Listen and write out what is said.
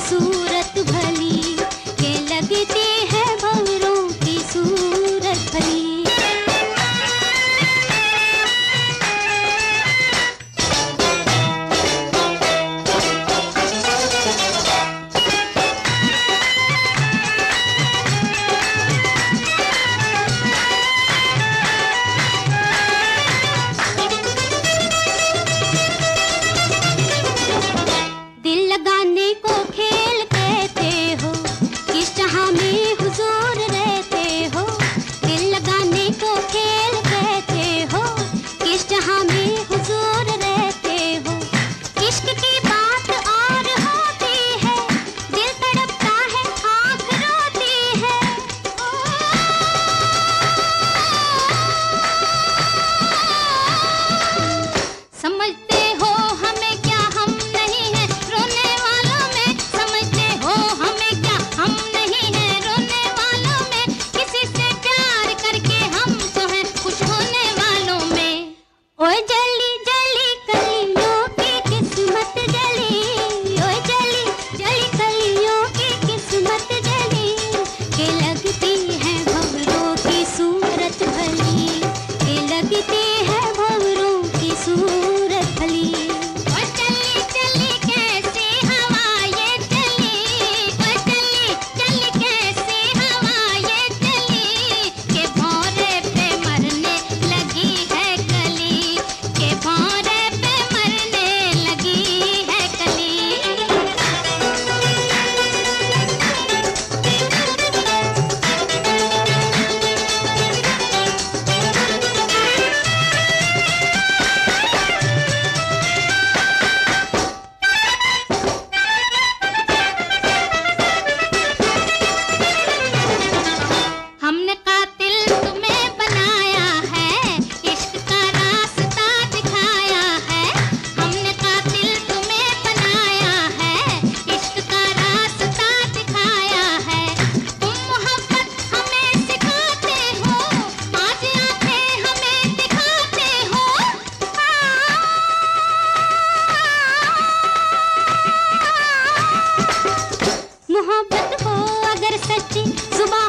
诉。मोहब्बत हो अगर सच्ची सुबह